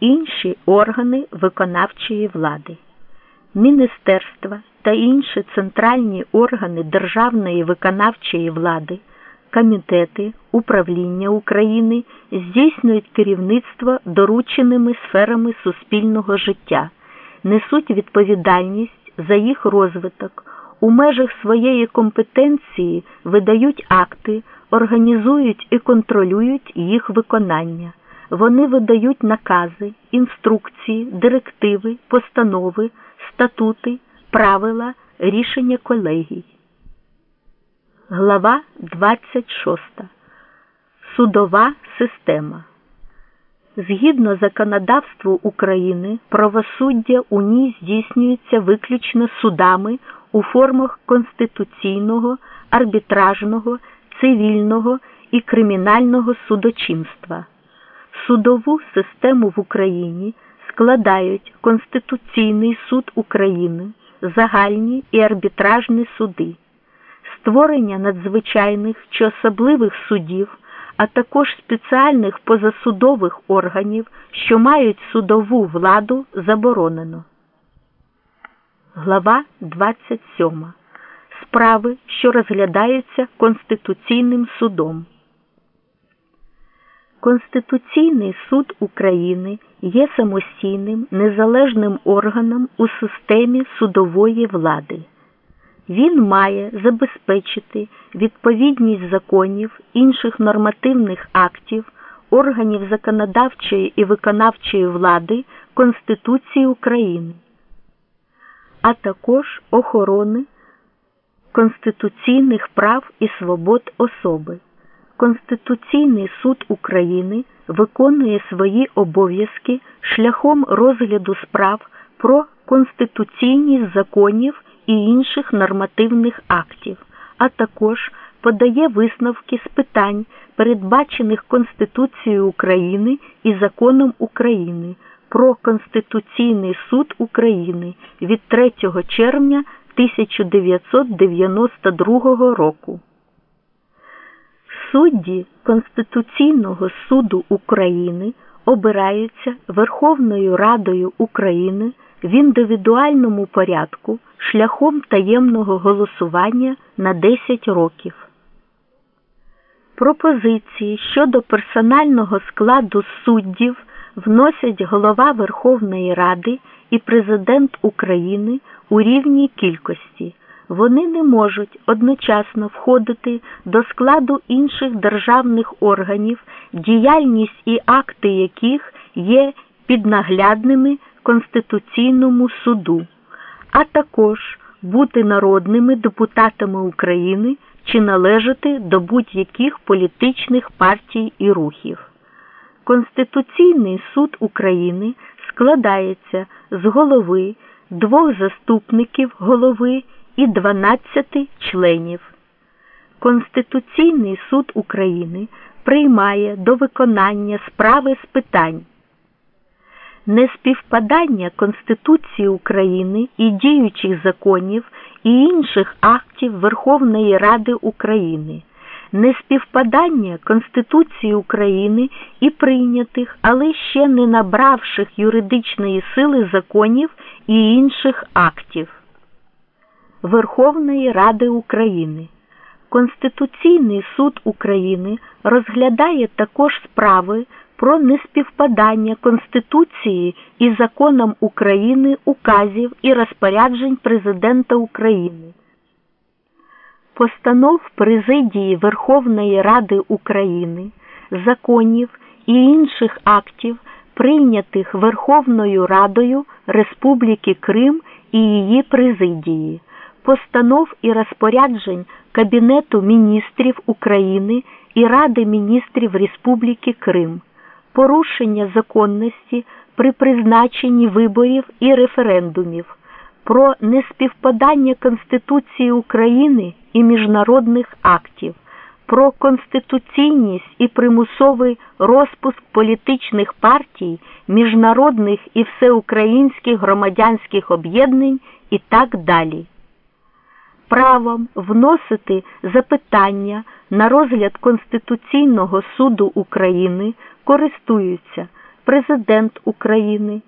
інші органи виконавчої влади. Міністерства та інші центральні органи державної виконавчої влади, комітети, управління України здійснюють керівництво дорученими сферами суспільного життя, несуть відповідальність за їх розвиток, у межах своєї компетенції видають акти, організують і контролюють їх виконання. Вони видають накази, інструкції, директиви, постанови, статути, правила, рішення колегій. Глава 26. Судова система. Згідно законодавству України, правосуддя у ній здійснюється виключно судами у формах конституційного, арбітражного, цивільного і кримінального судочинства. Судову систему в Україні складають Конституційний суд України, загальні і арбітражні суди, створення надзвичайних чи особливих судів, а також спеціальних позасудових органів, що мають судову владу, заборонено. Глава 27. Справи, що розглядаються Конституційним судом. Конституційний суд України є самостійним незалежним органом у системі судової влади. Він має забезпечити відповідність законів, інших нормативних актів, органів законодавчої і виконавчої влади Конституції України, а також охорони конституційних прав і свобод особи. Конституційний суд України виконує свої обов'язки шляхом розгляду справ про конституційність законів і інших нормативних актів, а також подає висновки з питань, передбачених Конституцією України і законом України про Конституційний суд України від 3 червня 1992 року. Судді Конституційного суду України обираються Верховною Радою України в індивідуальному порядку шляхом таємного голосування на 10 років. Пропозиції щодо персонального складу суддів вносять голова Верховної Ради і Президент України у рівній кількості. Вони не можуть одночасно входити до складу інших державних органів, діяльність і акти яких є піднаглядними Конституційному суду, а також бути народними депутатами України чи належати до будь-яких політичних партій і рухів. Конституційний суд України складається з голови, двох заступників голови і 12 членів. Конституційний суд України приймає до виконання справи з питань неспівпадання Конституції України і діючих законів і інших актів Верховної Ради України, неспівпадання Конституції України і прийнятих, але ще не набравших юридичної сили законів і інших актів. Верховної Ради України. Конституційний суд України розглядає також справи про неспівпадання Конституції і законам України указів і розпоряджень Президента України. Постанов Президії Верховної Ради України, законів і інших актів, прийнятих Верховною Радою Республіки Крим і її президії, постанов і розпоряджень Кабінету міністрів України і Ради міністрів Республіки Крим. Порушення законності при призначенні виборів і референдумів, про неспівпадання Конституції України і міжнародних актів, про конституційність і примусовий розпуск політичних партій, міжнародних і всеукраїнських громадянських об'єднань і так далі. Правом вносити запитання на розгляд Конституційного суду України користуються Президент України